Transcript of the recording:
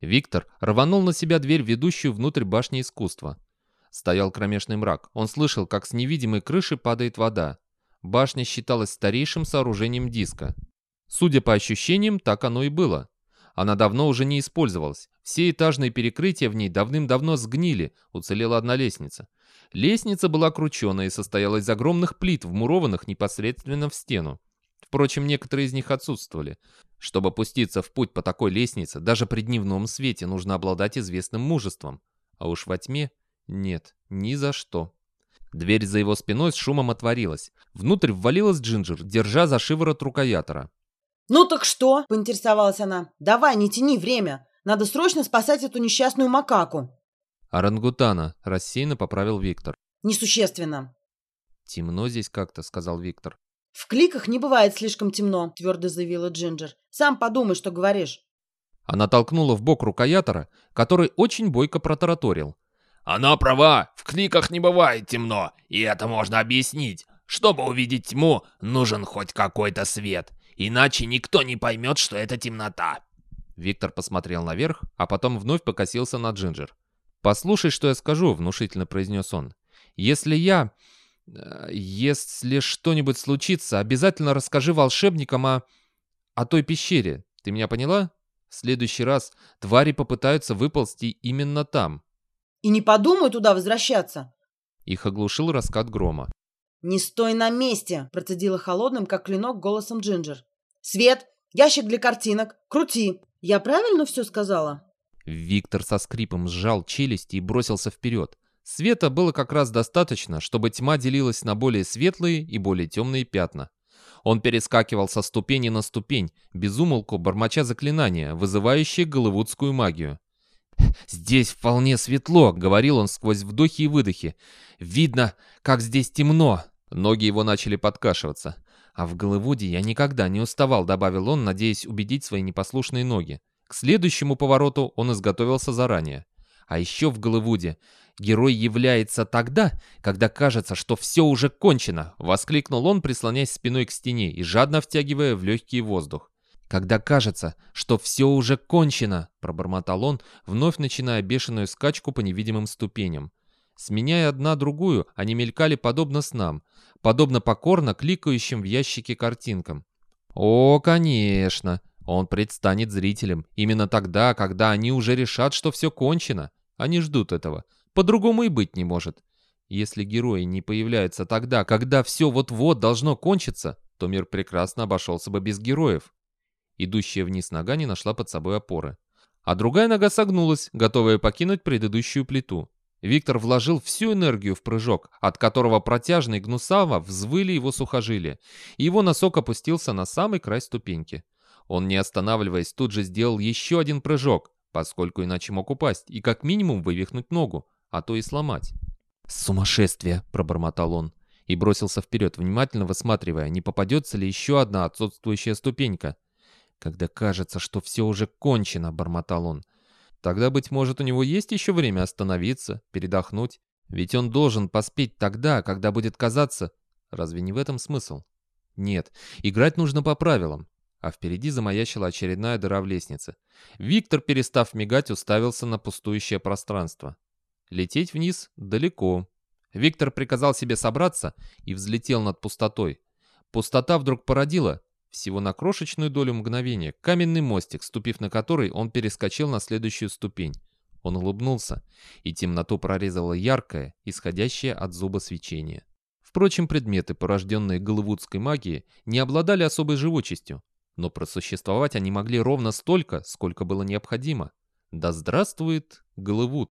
Виктор рванул на себя дверь, ведущую внутрь башни искусства. Стоял кромешный мрак. Он слышал, как с невидимой крыши падает вода. Башня считалась старейшим сооружением диска. Судя по ощущениям, так оно и было. Она давно уже не использовалась. Все этажные перекрытия в ней давным-давно сгнили, уцелела одна лестница. Лестница была крученая и состояла из огромных плит, вмурованных непосредственно в стену. Впрочем, некоторые из них отсутствовали. Чтобы пуститься в путь по такой лестнице, даже при дневном свете нужно обладать известным мужеством. А уж во тьме нет, ни за что. Дверь за его спиной с шумом отворилась. Внутрь ввалилась Джинджер, держа за шиворот рукоятора. «Ну так что?» – поинтересовалась она. «Давай, не тяни время. Надо срочно спасать эту несчастную макаку». «Орангутана», – рассеянно поправил Виктор. «Несущественно». «Темно здесь как-то», – сказал Виктор. «В кликах не бывает слишком темно», – твердо заявила Джинджер. «Сам подумай, что говоришь». Она толкнула в бок рукоятора, который очень бойко протараторил. «Она права, в кликах не бывает темно, и это можно объяснить. Чтобы увидеть тьму, нужен хоть какой-то свет. Иначе никто не поймет, что это темнота. Виктор посмотрел наверх, а потом вновь покосился на Джинджер. «Послушай, что я скажу», — внушительно произнес он. «Если я... Э, если что-нибудь случится, обязательно расскажи волшебникам о... о той пещере. Ты меня поняла? В следующий раз твари попытаются выползти именно там». «И не подумай туда возвращаться!» Их оглушил раскат грома. «Не стой на месте!» – процедила холодным, как клинок, голосом Джинджер. «Свет! Ящик для картинок! Крути! Я правильно все сказала?» Виктор со скрипом сжал челюсти и бросился вперед. Света было как раз достаточно, чтобы тьма делилась на более светлые и более темные пятна. Он перескакивал со ступени на ступень, безумолку бормоча заклинания, вызывающие голливудскую магию. «Здесь вполне светло», — говорил он сквозь вдохи и выдохи. «Видно, как здесь темно». Ноги его начали подкашиваться. «А в Голливуде я никогда не уставал», — добавил он, надеясь убедить свои непослушные ноги. К следующему повороту он изготовился заранее. А еще в Голливуде герой является тогда, когда кажется, что все уже кончено, воскликнул он, прислоняясь спиной к стене и жадно втягивая в легкий воздух. «Когда кажется, что все уже кончено», — пробормотал он, вновь начиная бешеную скачку по невидимым ступеням. Сменяя одна другую, они мелькали подобно снам, подобно покорно кликающим в ящике картинкам. О, конечно, он предстанет зрителям именно тогда, когда они уже решат, что все кончено. Они ждут этого. По-другому и быть не может. Если герои не появляются тогда, когда все вот-вот должно кончиться, то мир прекрасно обошелся бы без героев. Идущая вниз нога не нашла под собой опоры. А другая нога согнулась, готовая покинуть предыдущую плиту. Виктор вложил всю энергию в прыжок, от которого протяжный гнусаво взвыли его сухожилия, и его носок опустился на самый край ступеньки. Он, не останавливаясь, тут же сделал еще один прыжок, поскольку иначе мог упасть и как минимум вывихнуть ногу, а то и сломать. «Сумасшествие!» – пробормотал он и бросился вперед, внимательно высматривая, не попадется ли еще одна отсутствующая ступенька – когда кажется, что все уже кончено», — бормотал он. «Тогда, быть может, у него есть еще время остановиться, передохнуть. Ведь он должен поспеть тогда, когда будет казаться... Разве не в этом смысл? Нет, играть нужно по правилам. А впереди замаячила очередная дыра в лестнице. Виктор, перестав мигать, уставился на пустующее пространство. Лететь вниз далеко. Виктор приказал себе собраться и взлетел над пустотой. Пустота вдруг породила всего на крошечную долю мгновения, каменный мостик, ступив на который, он перескочил на следующую ступень. Он улыбнулся, и темноту прорезало яркое, исходящее от зуба свечение. Впрочем, предметы, порожденные голливудской магией, не обладали особой живучестью, но просуществовать они могли ровно столько, сколько было необходимо. Да здравствует Голливуд!